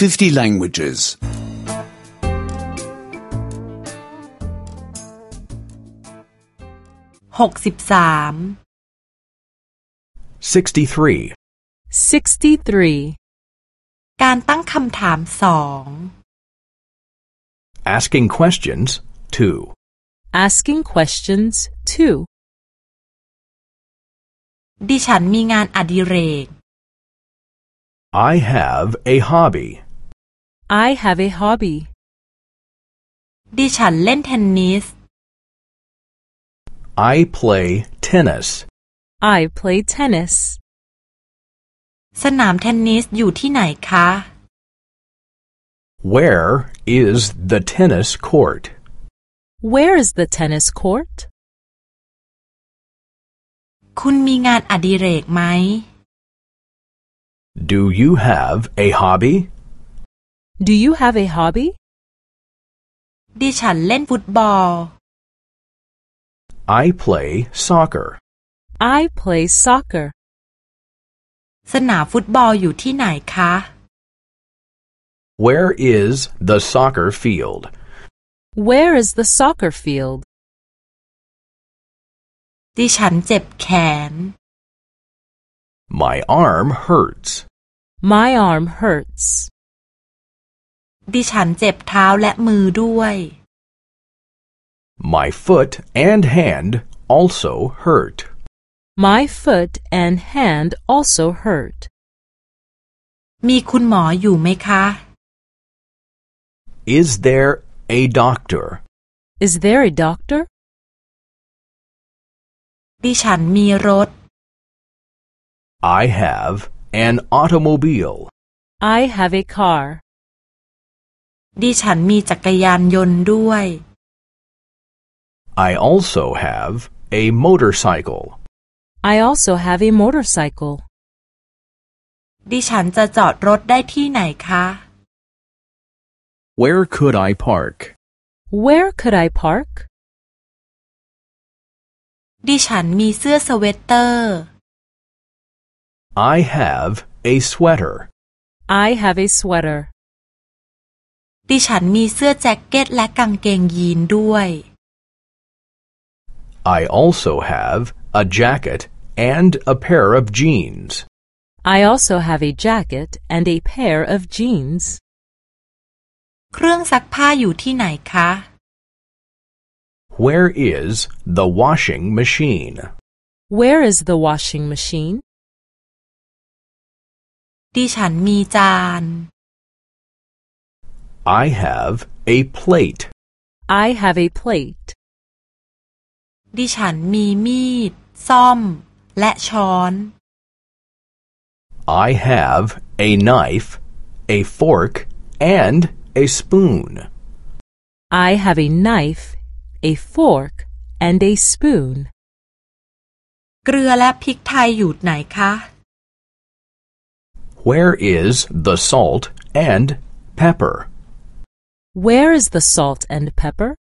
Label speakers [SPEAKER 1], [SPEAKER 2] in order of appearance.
[SPEAKER 1] 50 languages.
[SPEAKER 2] หกสิบสาม
[SPEAKER 3] 63.
[SPEAKER 4] 63.
[SPEAKER 2] การตั้งคำถามสอง
[SPEAKER 3] Asking questions 2.
[SPEAKER 4] Asking questions 2.
[SPEAKER 2] ดิฉันมีงานอดิเรก
[SPEAKER 3] I have a hobby.
[SPEAKER 4] I have a hobby.
[SPEAKER 2] ดิฉันเล่นเทนนิส
[SPEAKER 3] I play tennis.
[SPEAKER 4] I play tennis.
[SPEAKER 2] สนามเทนนิสอยู่ที่ไหนคะ
[SPEAKER 3] Where is the tennis court?
[SPEAKER 4] Where is the tennis court?
[SPEAKER 2] คุณมีงานอดิเรกไหม
[SPEAKER 3] Do you have a hobby?
[SPEAKER 4] Do you have a hobby?
[SPEAKER 2] ดิฉันเล่นฟุตบอล
[SPEAKER 3] I play soccer.
[SPEAKER 4] I play soccer.
[SPEAKER 2] สนามฟุตบอลอยู่ที่ไหนคะ
[SPEAKER 3] Where is the soccer field?
[SPEAKER 4] Where is the soccer field?
[SPEAKER 2] ดิฉันเจ็บแขน
[SPEAKER 3] My arm hurts.
[SPEAKER 4] My arm hurts.
[SPEAKER 2] ดิฉันเจ็บเท้าและมือด้วย
[SPEAKER 3] My foot and hand also hurt.
[SPEAKER 4] My foot and hand also hurt.
[SPEAKER 2] มีคุณหมออยู่ไหมคะ
[SPEAKER 3] Is there a doctor?
[SPEAKER 4] Is there a doctor?
[SPEAKER 2] ดิฉันมีรถ
[SPEAKER 3] I have an automobile.
[SPEAKER 4] I have a car.
[SPEAKER 2] ดิฉันมีจักรยานยนต์ด้วย
[SPEAKER 3] I also have a motorcycle.
[SPEAKER 4] I also have a motorcycle.
[SPEAKER 2] ดิฉันจะจอดรถได้ที่ไหนคะ
[SPEAKER 1] Where could I park?
[SPEAKER 4] Where could I park?
[SPEAKER 2] ดิฉันมีเสื้อสเวตเตอร์
[SPEAKER 3] I have a sweater.
[SPEAKER 4] I have a sweater.
[SPEAKER 2] ดิฉันมีเสื้อแจ็คเก็ตและกางเกงยีนด้วย
[SPEAKER 3] I also have a jacket and a pair of jeans.
[SPEAKER 4] I also have a jacket and a pair of jeans.
[SPEAKER 2] เครื่องซักผ้าอยู่ที่ไหนคะ
[SPEAKER 3] Where is the washing machine?
[SPEAKER 4] Where is the washing machine?
[SPEAKER 2] ดิฉันมีจาน
[SPEAKER 3] I have a plate.
[SPEAKER 4] I have a plate.
[SPEAKER 2] ดิฉันมีมีด ซ่อม และช้อน
[SPEAKER 3] I have a knife, a fork, and a spoon.
[SPEAKER 4] I have a knife, a fork, and a spoon.
[SPEAKER 2] เกลือและพริกไทยอยู่ไหนคะ
[SPEAKER 3] Where is the salt and pepper?
[SPEAKER 4] Where is the salt and pepper?